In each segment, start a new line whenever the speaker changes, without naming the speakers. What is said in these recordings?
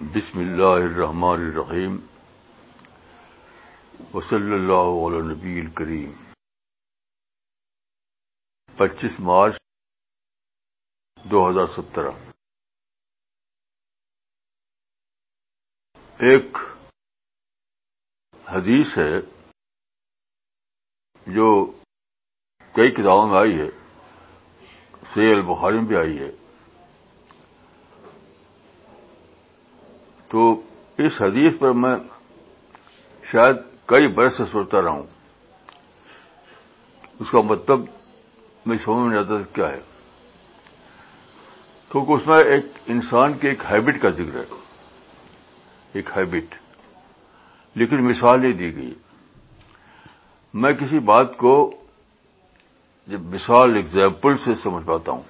بسم اللہ الرحمن الرحیم وصلی اللہ علی نبی الکریم پچیس مارچ دو ہزار سترہ۔ ایک حدیث ہے جو کئی کتابوں میں آئی ہے سی البخاری میں بھی آئی ہے۔ تو اس حدیث پر میں شاید کئی برس سے سوچتا رہا ہوں۔ اس کا مطلب میں سمجھ میں نہیں آتا کیا ہے۔ کیونکہ اس میں ایک انسان کی ایک ہیبٹ کا ذکر ہے۔ ایک ہیبٹ لیکن مثال نہیں دی گئی۔ میں کسی بات کو جب مثال ایگزامپل سے سمجھ پاتا ہوں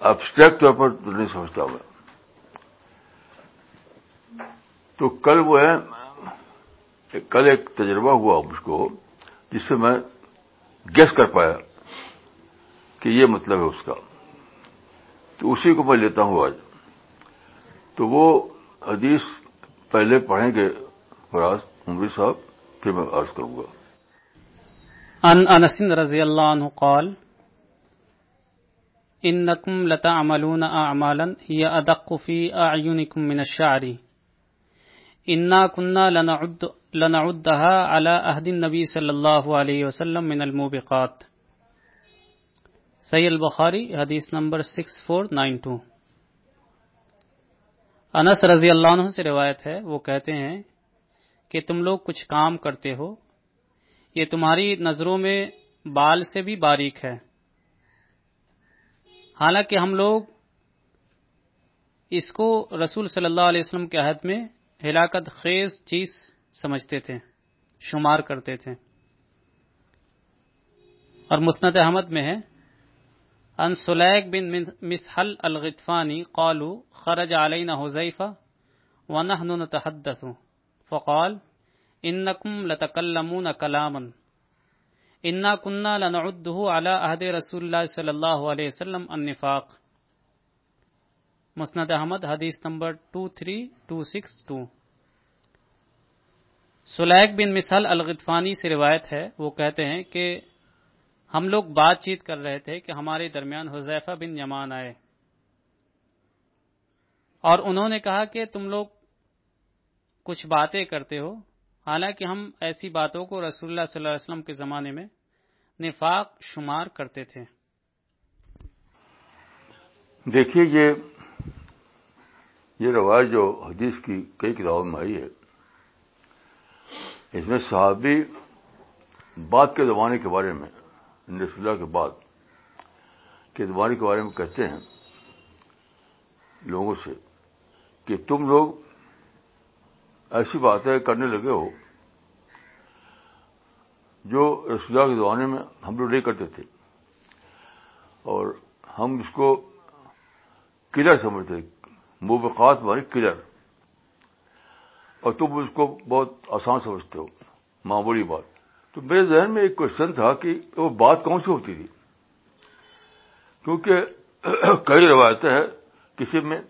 ابسٹریکٹ طور پر نہیں سمجھتا میں۔ تو کل وہ ہے، کل ایک تجربہ ہوا مجھ کو، جس سے میں گیس کر پایا کہ یہ مطلب ہے اس کا۔ تو اسی کو میں لیتا ہوں آج۔ تو وہ حدیث پہلے پڑھیں گے، فراز عمری صاحب، پھر میں عرض کروں گا۔
عن انس رضی اللہ عنہ قال، انکم لتعملون اعمالا هي ادق في اعینکم من الشعر۔ انا كنا لنعد لنعدها على عهد النبي صلی اللہ علیہ وسلم من الموبقات. سید البخاری حدیث نمبر 6492 انس رضی اللہ عنہ سے روایت ہے، وہ کہتے ہیں کہ تم لوگ کچھ کام کرتے ہو، یہ تمہاری نظروں میں بال سے بھی باریک ہے۔ حالانکہ ہم لوگ اس کو رسول صلی اللہ علیہ وسلم کے عہد میں ہلاکت خیز چیز سمجھتے تھے، شمار کرتے تھے۔ اور مسند احمد میں ہے ان سلیق بن مسحل الغطفانی قالو، خرج علینا حذیفہ ونحن نتحدث، فقال، انکم لتکلمون کلاما، انا كنا لنعده على عهد رسول اللہ صلی اللہ علیہ وسلم النفاق۔ مسند احمد، حدیث نمبر 23262 سلیق بن مسحل الغطفانی سے روایت ہے، وہ کہتے ہیں کہ ہم لوگ بات چیت کر رہے تھے کہ ہمارے درمیان حذیفہ بن یمان آئے۔ اور انہوں نے کہا کہ تم لوگ کچھ باتیں کرتے ہو، حالانکہ ہم ایسی باتوں کو رسول اللہ صلی اللہ علیہ وسلم کے زمانے میں نفاق شمار کرتے تھے۔
دیکھیے، یہ یہ روایت جو حدیث کی کئی کتابوں میں آئی ہے، اس میں صحابی بات کے زمانے کے بارے میں یعنی رسول اللہ کے بعد کے زمانے کے بارے میں کہتے ہیں لوگوں سے کہ تم لوگ ایسی باتیں کرنے لگے ہو جو رسول اللہ کے زمانے میں ہم لوگ نہیں کرتے تھے اور ہم اس کو کلر سمجھتے موبقات والی کلر۔ اور تم اس کو بہت آسان سمجھتے ہو۔ معمولی بات۔ تو میرے ذہن میں ایک کوشچن تھا کہ وہ بات کون سی ہوتی تھی؟ کیونکہ کئی روایتیں ہیں، کسی میں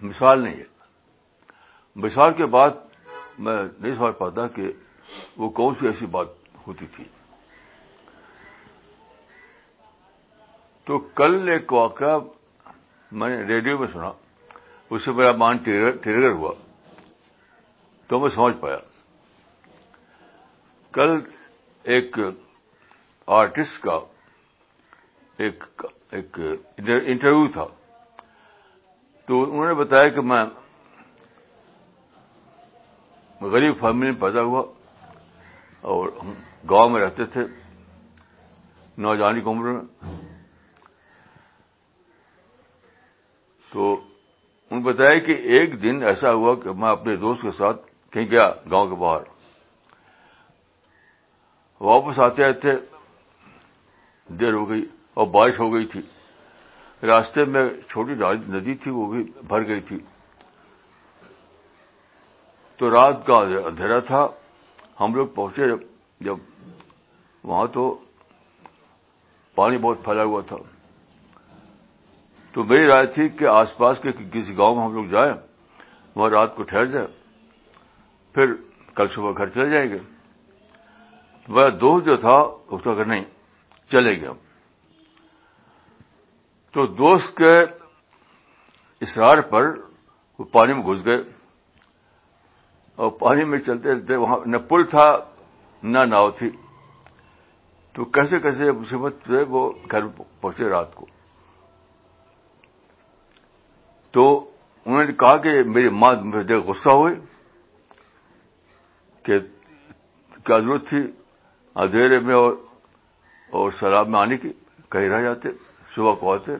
مثال نہیں ہے۔ مثال کے بعد میں نہیں سمجھ پاتا کہ وہ کون سی ایسی بات ہوتی تھی۔ تو کل ایک واقعہ میں نے ریڈیو میں سنا۔ اس سے میرا مان ٹریگر ہوا تو میں سمجھ پایا۔ کل ایک آرٹسٹ کا ایک ایک انٹرویو تھا۔ تو انہوں نے بتایا کہ میں غریب فیملی میں پیدا ہوا اور ہم گاؤں میں رہتے تھے نوجوانی کی عمر میں۔ تو انہوں نے بتایا کہ ایک دن ایسا ہوا کہ میں اپنے دوست کے ساتھ کہیں گیا گاؤں کے باہر۔ واپس آتے آتے دیر ہو گئی اور بارش ہو گئی تھی۔ راستے میں چھوٹی ندی تھی، وہ بھی بھر گئی تھی۔ تو رات کا اندھیرا تھا۔ ہم لوگ پہنچے جب جب وہاں تو پانی بہت پھیلا ہوا تھا۔ تو میری رائے تھی کہ آس پاس کے کسی گاؤں میں ہم لوگ جائیں، وہاں رات کو ٹھہر جائے پھر کل صبح گھر چلے جائیں گے۔ وہ دوست جو تھا، اس کا کہ نہیں، چلے گئے تو دوست کے اسرار پر وہ پانی میں گھس گئے۔ اور پانی میں چلتے چلتے وہاں نہ پل تھا، نہ ناؤ تھی۔ تو کیسے کیسے مصیبت سے وہ گھر پہنچے رات کو۔ تو انہوں نے کہا کہ میری ماں مجھے غصہ ہوئی کہ کیا ضرورت تھی اندھیرے میں اور اور سیلاب میں آنے کی؟ کہیں رہ جاتے، صبح کو آتے۔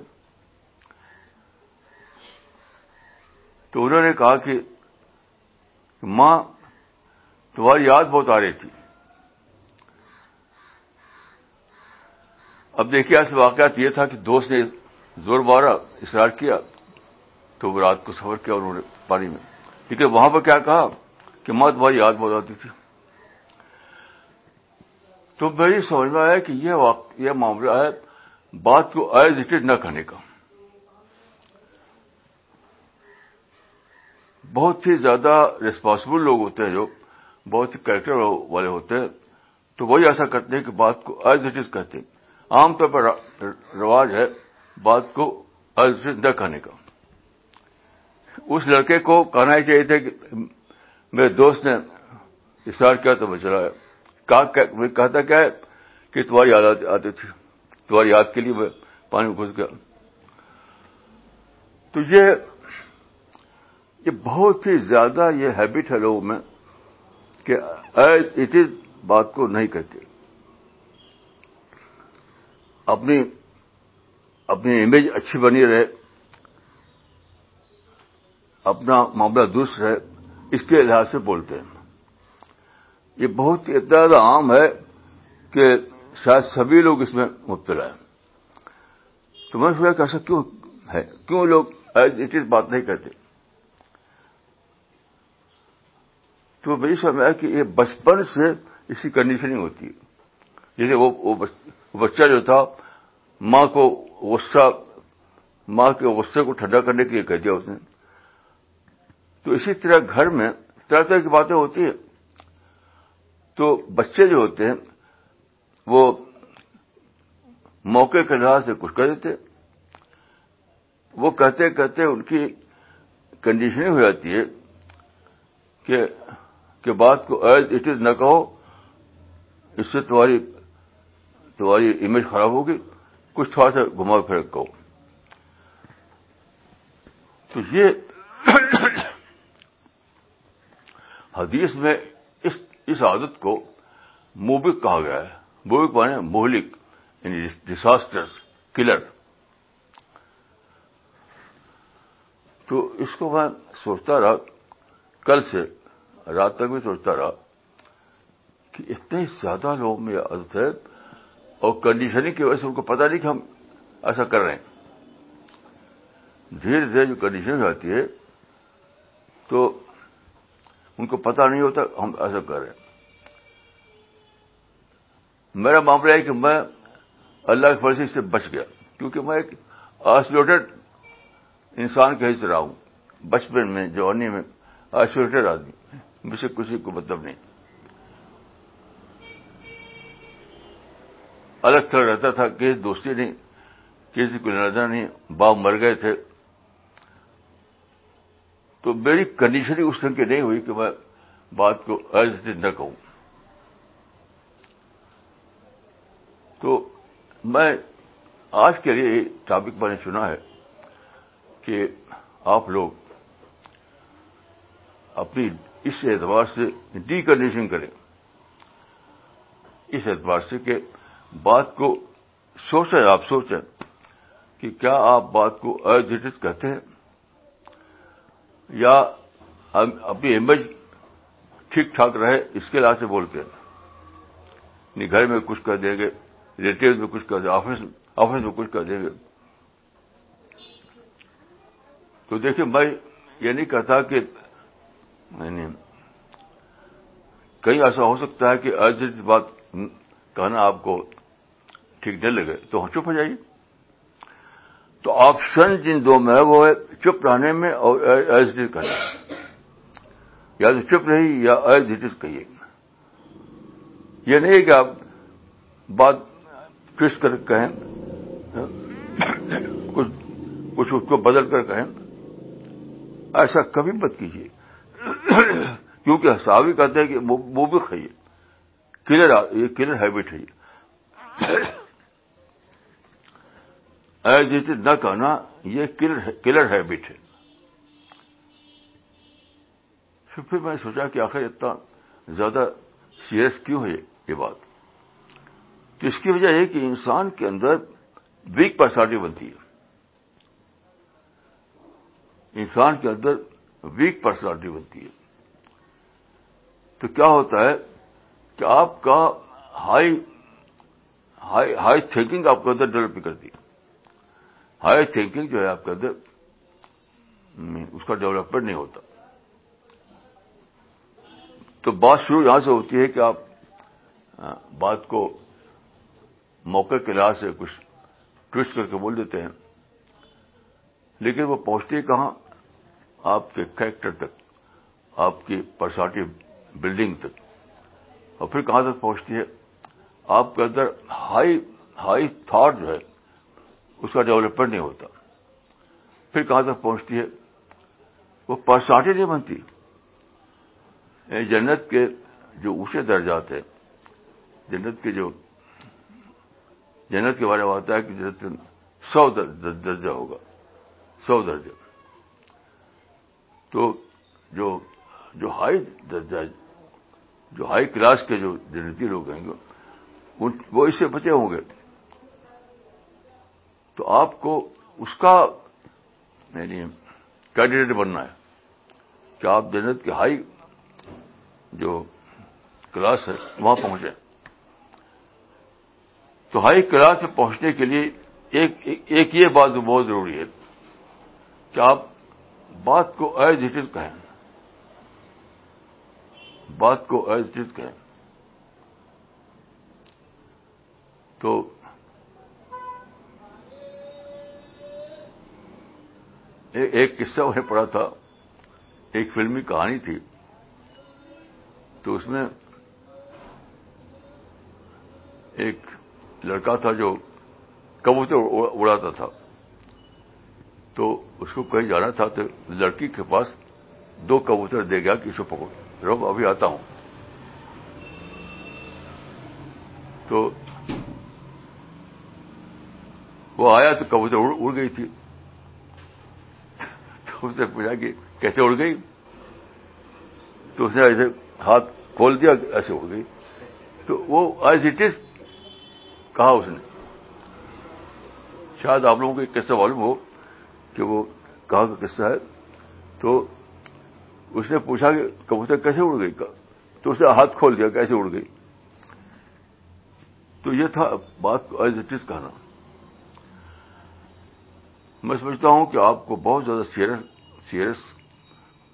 تو انہوں نے کہا کہ ماں، تمہاری یاد بہت آ رہی تھی۔ اب دیکھیے، ایسے واقعات یہ تھا کہ دوست نے زور بارہ اصرار کیا۔ تو وہ رات کو سفر کیا انہوں نے پانی میں۔ لیکن وہاں پر کیا کہا کہ ماں تمہاری یاد بہت آتی تھی۔ تو میری سمجھ میں آیا کہ یہ یہ معاملہ ہے بات کو ایز اٹ از نہ کرنے کا۔ بہت ہی زیادہ ریسپانسبل لوگ ہوتے ہیں جو، بہت ہی کریکٹر والے ہوتے ہیں۔ تو وہی ایسا کرتے ہیں کہ بات کو ایز اٹ از کہتے ہیں۔ عام طور پر رواج ہے بات کو ایز اٹ از نہ کہنے کا۔ اس لڑکے کو کہنا ہی چاہیے تھا کہ میرے دوست نے اشار کیا تو میں چلا کہتا کیا ہے کہ تمہاری یاد آتی تھی۔ تمہاری یاد کے لیے میں پانی میں گھس گیا۔ تو یہ یہ بہت ہی زیادہ یہ ہیبٹ ہے لوگوں میں کہ ایز اٹ از بات کو نہیں کہتے۔ اپنی اپنی امیج اچھی بنی رہے۔ اپنا معاملہ درست رہے اس کے لحاظ سے بولتے ہیں۔ یہ بہت ہی زیادہ عام ہے کہ شاید سبھی لوگ اس میں مبتلا ہیں۔ تو میں سوچا کہ ایسا کیوں ہے؟ کیوں لوگ ایز اٹ از بات نہیں کرتے؟ تو میری سمجھ آیا کہ یہ بچپن سے اس کی کنڈیشننگ ہوتی ہے۔ جیسے وہ بچہ جو تھا، ماں کو غصہ، ماں کے غصے کو ٹھنڈا کرنے کے لیے کہہ دیا اس نے۔ تو اسی طرح گھر میں طرح طرح کی باتیں ہوتی ہیں۔ تو بچے جو ہوتے ہیں، وہ موقع کے لحاظ سے کچھ کہہ دیتے۔ وہ کہتے کہتے ان کی کنڈیشننگ ہو جاتی ہے کہ کہ بات کو ایز اٹ از نہ کہو، اس سے تمہاری تمہاری امیج خراب ہوگی۔ کچھ تھوڑا سا گھما پھر کہو۔ تو یہ حدیث میں اس اس عادت کو موبک کہا گیا ہے۔ موبک مانے مہلک یعنی ڈساسٹر کلر تو اس کو میں سوچتا رہا، کل سے رات تک بھی سوچتا رہا کہ اتنے زیادہ لوگوں میں یہ عادت ہے اور کنڈیشننگ کی وجہ سے ان کو پتا نہیں کہ ہم ایسا کر رہے ہیں۔ دھیرے دھیرے جو کنڈیشن آتی ہے، تو ان کو پتا نہیں ہوتا، ہم ایسا کر رہے ہیں۔ میرا معاملہ ہے کہ میں اللہ کی فرضی سے بچ گیا، کیونکہ میں ایک آئسولیٹڈ انسان کے حصہ رہا ہوں۔ بچپن میں، جوانی میں آئسولیٹڈ آدمی مجھ سے کسی کو مطلب نہیں۔ الگ تھلگ رہتا تھا، کسی دوستی نہیں، کسی کو نظر نہیں، باپ مر گئے تھے۔ تو میری کنڈیشن ہی اس طرح کی نہیں ہوئی کہ میں بات کو ایز نہ کہوں۔ تو میں آج کے لیے ٹاپک میں نے چنا ہے کہ آپ لوگ اپنی اس اعتبار سے ڈی کنڈیشن کریں۔ اس اعتبار سے کہ بات کو سوچیں، آپ سوچیں کہ کیا آپ بات کو ایز اٹ از کہتے ہیں؟ یا اپنی امیج ٹھیک ٹھاک رہے، اس کے لحاظ سے بولتے ہیں۔ گھر میں کچھ کر دیں گے ریلیٹیو میں کچھ کر دیں آفس آفس میں کچھ کر دیں گے۔ تو دیکھیے، میں یہ نہیں کہتا کہ یعنی کہیں ایسا ہو سکتا ہے کہ ایز بات کہنا آپ کو ٹھیک نہیں لگے، تو چپ ہو جائیے۔ تو آپشن جن دو میں وہ ہے چپ رہنے میں اور ایز ڈی کرنا یا تو چپ رہی یا ایز اٹ از کہیے۔ یہ نہیں کہ آپ بات ٹوسٹ کر کہیں، کچھ کچھ اس کو بدل کر کہیں۔ ایسا کبھی مت کیجیے۔ کیونکہ صحابی کہتے ہیں کہ وہ بھی کھائیے۔ کلر یہ کلر ہیبٹ ہے یہ۔ ایز اٹ نہ کہنا، یہ کلر ہیبٹ ہے پھر میں سوچا کہ آخر اتنا زیادہ سیریس کیوں ہے یہ بات؟ تو اس کی وجہ یہ کہ انسان کے اندر ویک پرسنالٹی بنتی ہے۔ انسان کے اندر ویک پرسنالٹی بنتی ہے۔ تو کیا ہوتا ہے کہ آپ کا ہائی ہائی تھنکنگ آپ کے اندر ڈیولپ کرتی۔ ہے ہائی تھنکنگ جو ہے آپ کے اندر اس کا ڈیولپمنٹ نہیں ہوتا۔ تو بات شروع یہاں سے ہوتی ہے کہ آپ بات کو موقع کے لحاظ سے کچھ ٹوسٹ کر کے بول دیتے ہیں۔ لیکن وہ پہنچتی کہاں؟ آپ کے کریکٹر تک، آپ کی پرسنالٹی بلڈنگ تک۔ اور پھر کہاں تک پہنچتی ہے؟ آپ کے اندر ہائی ہائی تھاٹ جو ہے اس کا ڈیولپمنٹ نہیں ہوتا۔ پھر کہاں تک پہنچتی ہے؟ وہ پرسنالٹی نہیں بنتی۔ یعنی جنت کے جو اونچے درجات ہیں، جنت کے جو جنت کے بارے میں آتا ہے کہ جنت میں سو درجہ ہوگا۔ سو درجہ تو جو جو ہائی درجہ جو ہائی کلاس کے جو جنتی لوگ ہیں گے وہ اس سے بچے ہوں گے۔ تو آپ کو اس کا یعنی کینڈیڈیٹ بننا ہے کہ آپ جنت کے ہائی جو کلاس ہے، وہاں پہنچے تو ہائی کلاس میں پہنچنے کے لیے ایک ایک یہ بات بہت ضروری ہے کہ آپ بات کو ایز اٹ از کہیں۔ بات کو ایز اٹ از کہیں۔ تو ایک قصہ انہیں پڑھا تھا، ایک فلمی کہانی تھی۔ تو اس میں ایک لڑکا تھا جو کبوتر اڑاتا تھا۔ تو اس کو کہیں جانا تھا تو لڑکی کے پاس دو کبوتر دے گیا کہ اسے پکڑ رو ابھی آتا ہوں۔ تو وہ آیا تو کبوتر اڑ گئی تھی۔ اس نے پوچھا کہ کیسے اڑ گئی؟ تو اس نے ایسے ہاتھ کھول دیا، ایسے اڑ گئی۔ تو وہ ایز اٹ از کہا اس نے۔ شاید آپ لوگوں کو ایک قصہ معلوم ہو کہ وہ کہا کا قصہ ہے۔ تو اس نے پوچھا کہ کبوتر کیسے اڑ گئی؟ تو اس نے ہاتھ کھول دیا کیسے اڑ گئی۔ تو یہ تھا بات کو ایز اٹ از کہنا۔ میں سمجھتا ہوں کہ آپ کو بہت زیادہ سیریس سیریس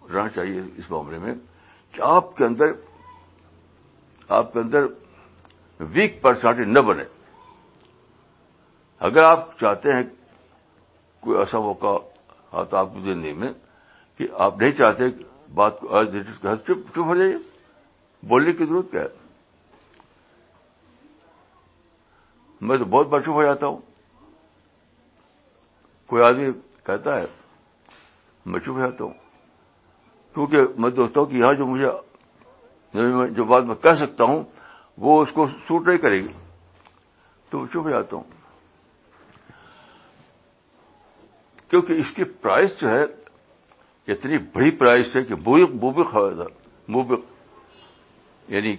رہنا چاہیے اس معاملے میں کہ آپ کے اندر آپ کے اندر ویک پرسنالٹی نہ بنے۔ اگر آپ چاہتے ہیں کوئی ایسا موقع آتا آپ کی زندگی میں کہ آپ نہیں چاہتے بات کو ایز از چپ چپ ہو جائیے بولنے کی ضرورت کیا ہے؟ میں تو بہت بار چپ ہو جاتا ہوں۔ کوئی آدمی کہتا ہے، میں چپ ہو جاتا ہوں۔ کیونکہ میں دوستوں ہوں کہ یہاں جو مجھے، جو بات میں کہہ سکتا ہوں، وہ اس کو سوٹ نہیں کرے گی۔ تو چپ جاتا ہوں۔ کیونکہ اس کی پرائز جو ہے، اتنی بڑی پرائز ہے کہ موبق ہے، موبق۔ یعنی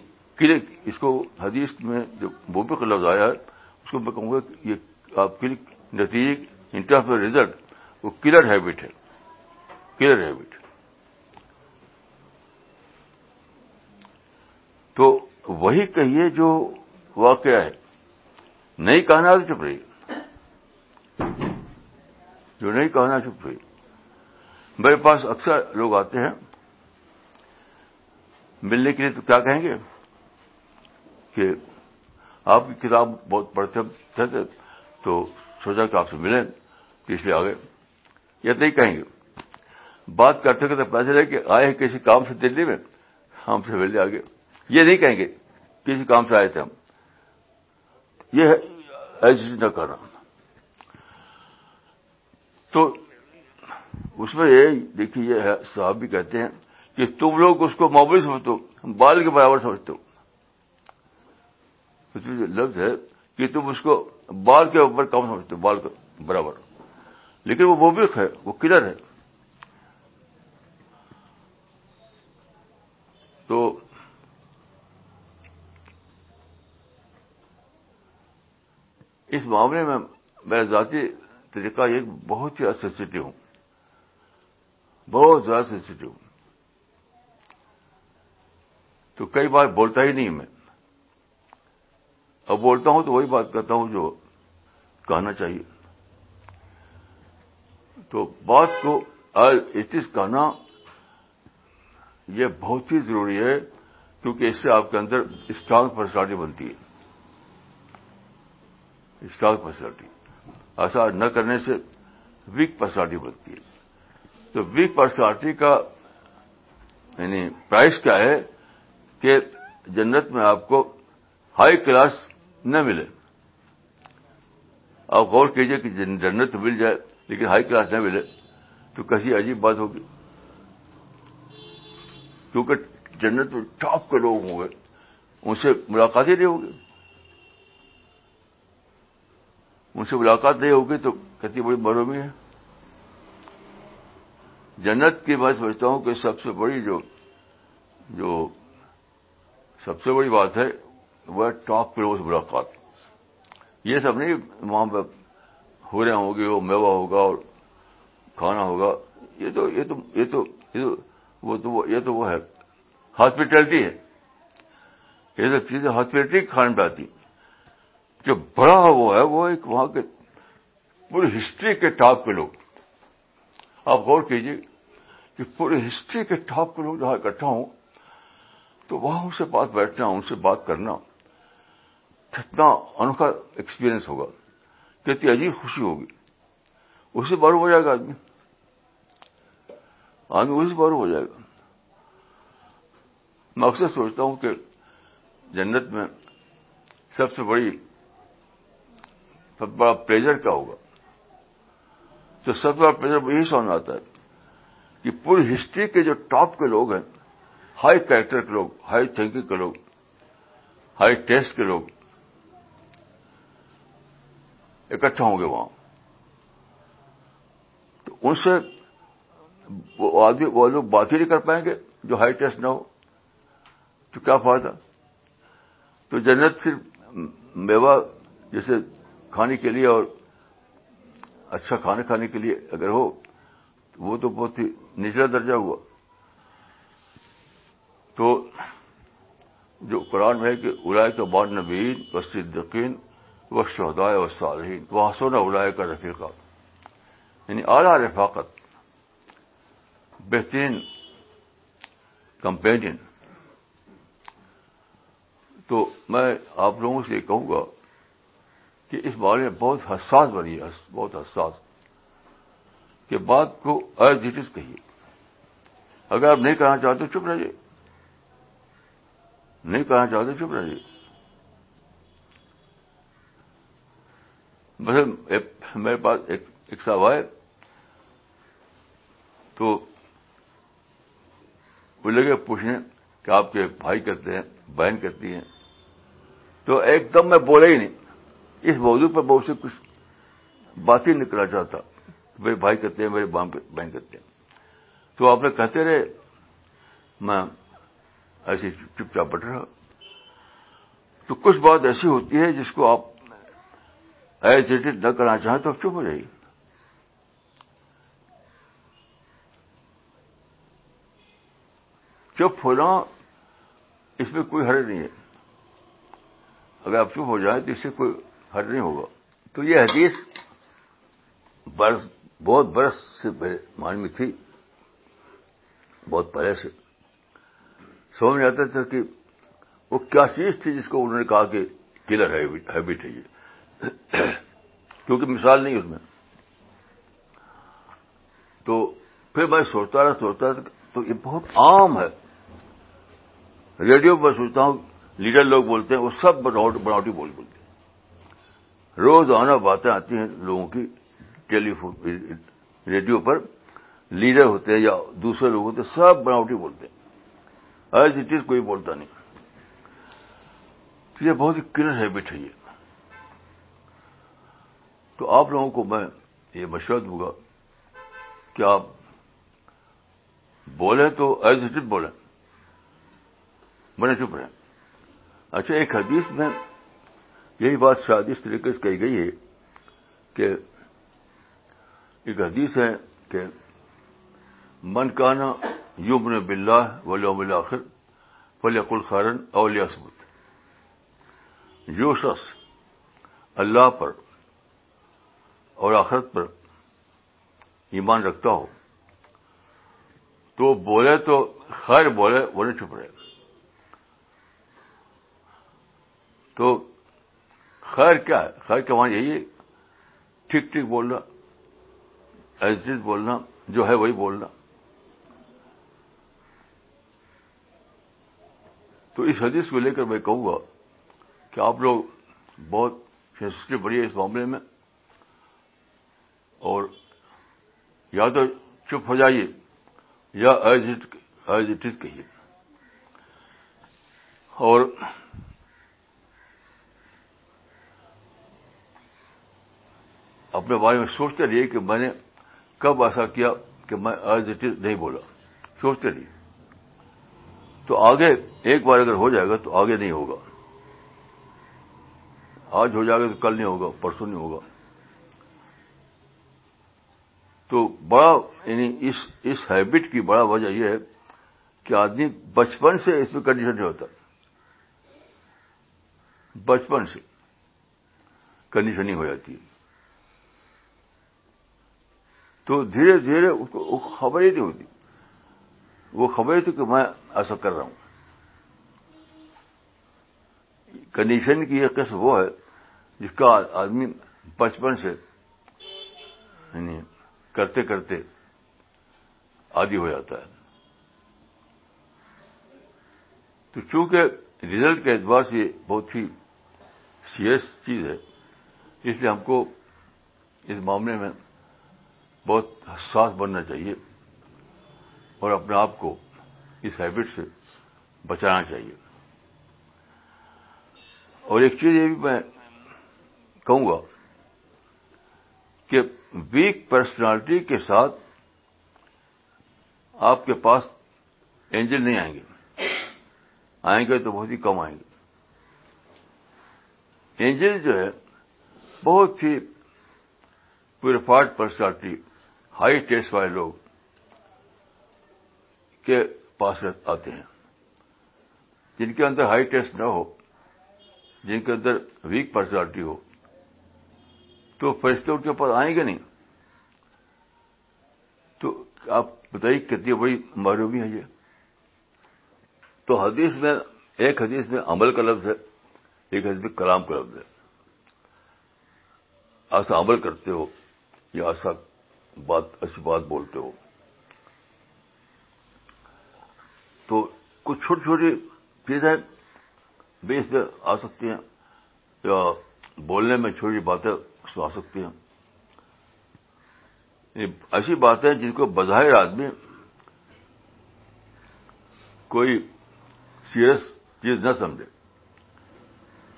اس کو حدیث میں جو موبق لفظ آیا ہے، اس کو میں کہوں گا کہ یہ آپ کے نتیجے ان ٹرمس آف ریزلٹ، وہ کلر ہیبٹ ہے۔ Killer habit. تو وہی کہیے جو واقعہ ہے۔ نہیں کہنا تو چپ رہی۔ جو نہیں کہنا چپ رہی۔ میرے پاس اکثر لوگ آتے ہیں۔ ملنے کے لیے تو کیا کہیں گے؟ کہ آپ کی کتاب بہت پڑھتے تھے تو سوچا کہ آپ سے ملیں کہ اس لیے آگے یہ نہیں کہیں گے۔ بات کرتے کرتے پتا چلے کہ آئے ہیں کسی کام سے دلی میں، ہم سے ملنے آگے۔ یہ نہیں کہیں گے کسی کام سے آئے تھے ہم۔ یہ ایسی نہ کرنا۔ تو اس میں یہ دیکھیے، یہ صاحب بھی کہتے ہیں کہ تم لوگ اس کو معمولی سمجھتے ہو بال کے برابر سمجھتے ہو۔ لفظ ہے کہ تم اس کو بال کے اوپر کم سمجھتے ہو، بال کے برابر۔ لیکن وہ موبق ہے، وہ کلر ہے۔ تو اس معاملے میں میں ذاتی طریقہ یہ بہت ہی سینسٹو ہوں۔ بہت زیادہ سینسٹو ہوں۔ تو کئی بار بولتا ہی نہیں میں۔ اب بولتا ہوں تو وہی بات کرتا ہوں جو کہنا چاہیے۔ تو بات کو اتس کہنا یہ بہت ہی ضروری ہے کیونکہ اس سے آپ کے اندر اسٹرانگ پرسنالٹی بنتی ہے۔ Strong personality. ایسا نہ کرنے سے ویک پرسنالٹی بنتی ہے۔ تو ویک پرسنالٹی کا یعنی پرائز کیا ہے کہ جنت میں آپ کو ہائی کلاس نہ ملے۔ آپ غور کیجیے کہ جنت مل جائے، لیکن ہائی کلاس نہ ملے، تو کیسی عجیب بات ہوگی۔ کیونکہ جنت میں ٹاپ کے لوگ ہوں گے، ان سے ملاقات ہی نہیں ہوگی۔ ان سے ملاقات نہیں ہوگی تو کتنی بڑی مرومی ہے۔ جنت کی میں سمجھتا ہوں کہ سب سے بڑی جو جو سب سے بڑی بات ہے وہ ٹاپ کلوز ملاقات۔ یہ سب نہیں، وہاں پہ ہو رہے ہوں گے، وہ میوہ ہوگا اور کھانا ہوگا۔ یہ تو یہ تو یہ تو وہ تو یہ تو وہ ہے۔ ہاسپٹلٹی ہے۔ یہ سب چیزیں ہاسپٹلٹی کھانے پہ آتی۔ جو بڑا وہ ہے، وہ ایک وہاں کے پوری ہسٹری کے ٹاپ کے لوگ۔ آپ غور کیجیے کہ پوری ہسٹری کے ٹاپ کے لوگ جہاں اکٹھا ہوں، تو وہاں ان سے بات بیٹھنا، ان سے بات کرنا۔ کتنا انوکھا ایکسپیرئنس ہوگا، کتنی عجیب خوشی ہوگی۔ اسے بار ہو جائے گا آدمی۔ آدمی اسی بار ہو جائے گا۔ میں اکثر سوچتا ہوں کہ جنت میں سب سے بڑی، سب بڑا پلیزر کیا ہوگا؟ تو سب سے بڑا پلیزر یہی سامنے آتا ہے کہ پوری ہسٹری کے جو ٹاپ کے لوگ ہیں ہائی کریکٹر کے لوگ ہائی تھنکنگ کے لوگ ہائی ٹیسٹ کے لوگ اکٹھا ہوں گے وہاں۔ تو ان سے وہ آدمی، وہ لوگ بات ہی نہیں کر پائیں گے جو ہائی ٹیسٹ نہ ہو۔ تو کیا فائدہ؟ تو جنت صرف میوہ جیسے کھانے کے لیے اور اچھا کھانا کھانے کے لیے اگر ہو تو وہ تو بہت ہی نچلا درجہ ہوا۔ تو جو قرآن میں ہے کہ الائے کا بان نبین و صدقین و شہدائے و صالحین وہ سونا الائے کا رفیقہ یعنی اعلیٰ رفاقت، بہترین کمپینین۔ تو میں آپ لوگوں سے یہ کہوں گا کہ اس بارے میں بہت حساس بنی بہت حساس، کہ بات کو ایز اٹ از کہیے۔ اگر آپ نہیں کہنا چاہتے چپ رہیے۔ نہیں کہنا چاہتے چپ رہیے۔ بس میرے پاس ایک صاحب آئے، تو وہ لگے پوچھنے کہ آپ کے بھائی کرتے ہیں، بہن کرتی ہیں۔ تو ایک دم میں بولا ہی نہیں۔ اس موضوع پر بہت سے کچھ بات ہی نکلا چاہتا۔ میرے بھائی کرتے ہیں، میرے بہن کرتے ہیں۔ تو آپ نے کہتے رہے، میں ایسے چپ چاپ بٹ رہا تو کچھ بات ایسی ہوتی ہے جس کو آپ ایز نہ کرنا چاہیں تو چپ ہو جائیے چپ ہونا اس میں کوئی حرج نہیں ہے اگر آپ چپ ہو جائیں تو اس سے کوئی حرج نہیں ہوگا تو یہ حدیث برس بہت برس سے مان میں تھی بہت پہلے سے سمجھ میں آتا تھا کہ وہ کیا چیز تھی جس کو انہوں نے کہا کہ کلر ہیبٹ ہے یہ کیونکہ مثال نہیں اس میں۔ تو پھر میں سوچتا رہا سوچتا رہا تو یہ بہت عام ہے۔ ریڈیو پر سوچتا ہوں، لیڈر لوگ بولتے ہیں، وہ سب بناوٹی بول بولتے ہیں روز آنا باتیں آتی ہیں لوگوں کی، ٹیلی فون، ریڈیو پر۔ لیڈر ہوتے ہیں یا دوسرے لوگ ہوتے ہیں، سب بناوٹی بولتے ہیں۔ ایز اٹ از کوئی بولتا نہیں۔ یہ بہت ہی کلر ہیبٹ ہے یہ۔ تو آپ لوگوں کو میں یہ مشورہ دوں گا کہ آپ بولیں تو ایز اٹ بولیں۔ بنے چپ رہے اچھا ایک حدیث میں یہی بات شاید اس طریقے سے کہی گئی ہے کہ ایک حدیث ہے کہ من کانا یومن بلّہ ولی آخر فلیق الخارن اول جو شخص اللہ پر اور آخرت پر ایمان رکھتا ہو، تو بولے تو خیر بولے بولے چھپ رہے۔ تو خیر کیا ہے؟ خیر کے وہاں یہی ٹھیک ٹھیک بولنا ایز بولنا، جو ہے وہی بولنا۔ تو اس حدیث کو لے کر میں کہوں گا کہ آپ لوگ بہت سینسٹو بڑی ہے اس معاملے میں۔ اور یا تو چپ ہو جائیے یا as it is it is کہیے۔ اور اپنے بارے میں سوچتے رہیے کہ میں نے کب ایسا کیا کہ میں ایز اٹ از نہیں بولا۔ سوچتے رہیے۔ تو آگے ایک بار اگر ہو جائے گا تو آگے نہیں ہوگا۔ آج ہو جائے گا تو کل نہیں ہوگا، پرسوں نہیں ہوگا۔ تو بڑا یعنی اس اس ہیبٹ کی بڑا وجہ یہ ہے کہ آدمی بچپن سے اس میں کنڈیشن نہیں ہوتا۔ بچپن سے کنڈیشننگ ہو جاتی۔ ہے تو دھیرے دھیرے اس کو خبر ہی نہیں ہوتی۔ وہ خبر تھی کہ میں ایسا کر رہا ہوں۔ کنڈیشن کی ایک قسم وہ ہے جس کا آدمی بچپن سے یعنی کرتے کرتے عادی ہو جاتا ہے۔ تو چونکہ ریزلٹ کے اعتبار سے بہت ہی سیریس چیز ہے، اس لیے ہم کو اس معاملے میں بہت حساس بننا چاہیے اور اپنے آپ کو اس ہیبٹ سے بچانا چاہیے۔ اور ایک چیز یہ بھی میں کہوں گا کہ ویک پرسنالٹی کے ساتھ آپ کے پاس اینجل نہیں آئیں گے۔ آئیں گے تو بہت ہی کم آئیں گے۔ اینجل جو ہے، بہت ہی پیوریفائڈ پرسنالٹی ہائی ٹیسٹ والے لوگ کے پاس آتے ہیں۔ جن کے اندر ہائی ٹیسٹ نہ ہو، جن کے اندر ویک پرسنالٹی ہو تو فرشتے ان کے پاس آئیں گے نہیں؟ تو آپ بتائیے کتنی بڑی معلومی ہے یہ۔ تو حدیث میں، ایک حدیث میں عمل کا لفظ ہے، ایک حدیث میں کلام کا لفظ ہے۔ ایسا عمل کرتے ہو یا ایسا بات ایسی بات بولتے ہو۔ تو کچھ چھوٹی چھوٹی چیزیں بھی اس میں آ سکتی ہیں۔ یا بولنے میں چھوٹی باتیں اس آ سکتی ہیں۔ ایسی باتیں جن کو بظاہر آدمی کوئی سیریس چیز نہ سمجھے۔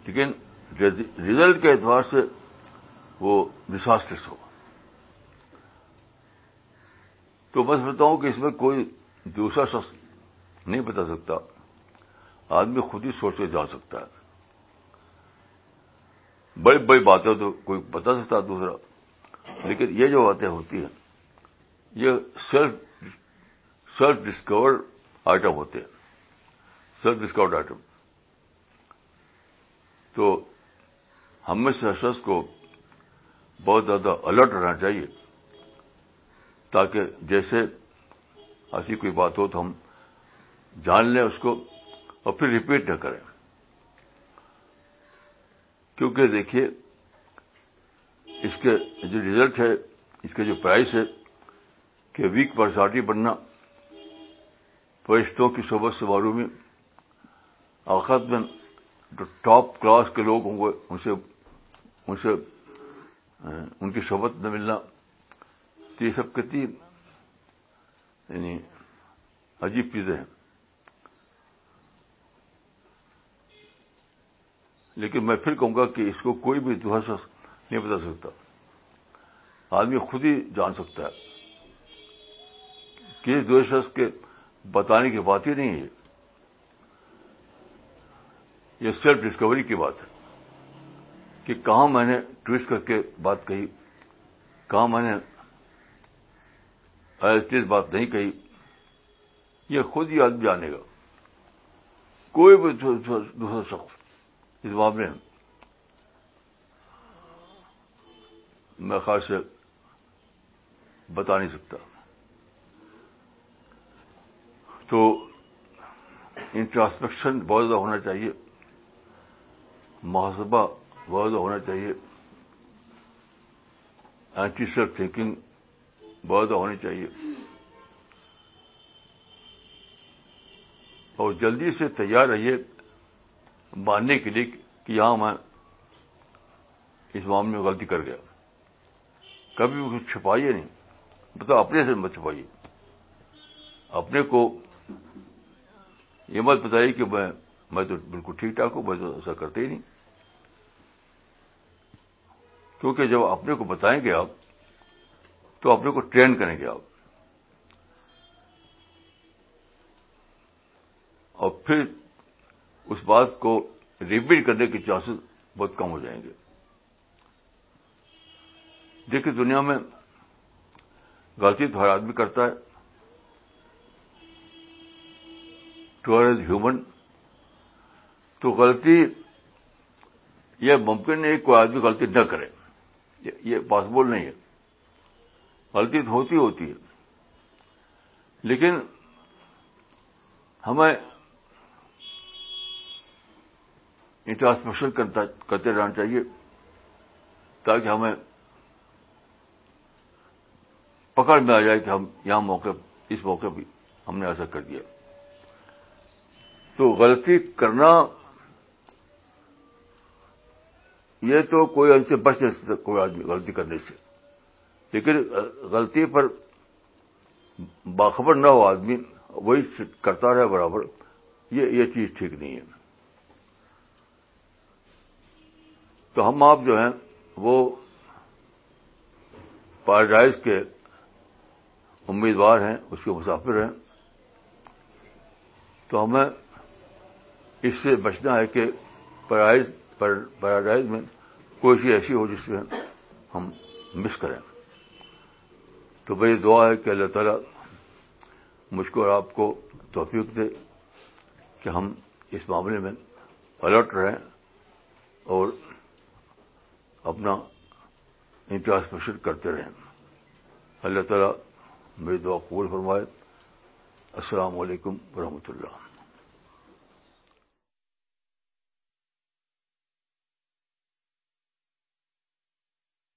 لیکن ریزلٹ کے اعتبار سے وہ ڈساسٹرس ہو۔ تو میں سمجھتا ہوں کہ اس میں کوئی دوسرا شخص نہیں بتا سکتا۔ آدمی خود ہی سوچ جا سکتا ہے۔ بڑی بڑی باتیں تو کوئی بتا سکتا دوسرا۔ لیکن یہ جو باتیں ہوتی ہیں، یہ سیلف سیلف ڈسکورڈ آئٹم ہوتے ہیں۔ سیلف ڈسکورڈ آئٹم تو ہم میں سے شخص کو بہت زیادہ الرٹ رہنا چاہیے، تاکہ جیسے ایسی کوئی بات ہو تو ہم جان لیں اس کو اور پھر ریپیٹ نہ کریں۔ کیونکہ دیکھیے، اس کے جو ریزلٹ ہے، اس کے جو پرائز ہے، کہ ویک پرسنالٹی بننا فرشتوں کی صحبت سے معرومی آخر میں جو ٹاپ کلاس کے لوگ ہوں گے، ان سے ان سے ان کی صحبت نہ ملنا، تو یہ سب کتنی یعنی عجیب چیزیں ہیں۔ لیکن میں پھر کہوں گا کہ اس کو کوئی بھی دوسرا شخص نہیں بتا سکتا۔ آدمی خود ہی جان سکتا ہے۔ کہ دوسرے شخص کے بتانے کی بات ہی نہیں ہے۔ یہ سیلف ڈسکوری کی بات ہے۔ کہ کہاں میں نے ٹویسٹ کر کے بات کہی۔ کہاں میں نے ایسی بات نہیں کہی۔ یہ خود ہی آدمی جانے گا۔ کوئی بھی دوسرا شخص اس معاملے میں میں خاص سے بتا نہیں سکتا۔ تو انٹراسپیکشن بہت زیادہ ہونا چاہیے۔ محاسبہ بہت زیادہ ہونا چاہیے۔ اینٹی سیلف تھنکنگ بہت زیادہ ہونی چاہیے۔ اور جلدی سے تیار رہیے۔ ماننے کے لیے کہ یہاں میں اس معاملے میں غلطی کر گیا۔ کبھی بھی کچھ چھپائیے نہیں مطلب اپنے سے مت چھپائیے۔ اپنے کو یہ مت بتائیے کہ میں میں تو بالکل ٹھیک ٹھاک ہوں، میں تو ایسا کرتے ہی نہیں۔ کیونکہ جب اپنے کو بتائیں گے آپ، تو اپنے کو ٹرین کریں گے آپ۔ اور پھر اس بات کو ریپیٹ کرنے کے چانسز بہت کم ہو جائیں گے۔ دیکھیے، دنیا میں غلطی تو ہر آدمی کرتا ہے۔ ٹو آر از ہیومن تو غلطی، یہ ممکن نہیں کوئی آدمی غلطی نہ کرے۔ یہ پاسبل نہیں ہے۔ غلطی تو ہوتی ہوتی ہے۔ لیکن ہمیں انٹراسپیکشن کرتے رہنا چاہیے تاکہ ہمیں پکڑ میں آ جائے کہ ہم یہاں موقع اس موقع بھی ہم نے ایسا کر دیا۔ تو غلطی کرنا یہ تو کوئی ان سے بچ نہیں سکتا، کوئی آدمی غلطی کرنے سے۔ لیکن غلطی پر باخبر نہ ہو آدمی، وہی کرتا رہے برابر، یہ یہ چیز ٹھیک نہیں ہے۔ تو ہم آپ جو ہیں وہ پیراڈائز کے امیدوار ہیں، اس کے مسافر ہیں۔ تو ہمیں اس سے بچنا ہے کہ پیراڈائز میں کوئی چیز ایسی ہو جس میں ہم مس کریں۔ تو میری دعا ہے کہ اللہ تعالیٰ مجھ کو اور آپ کو توفیق دے کہ ہم اس معاملے میں الرٹ رہیں اور اپنا انٹراسپیکشن کرتے رہیں۔ اللہ تعالیٰ میری دعا قبول فرمائے۔ السلام علیکم ورحمۃ اللہ۔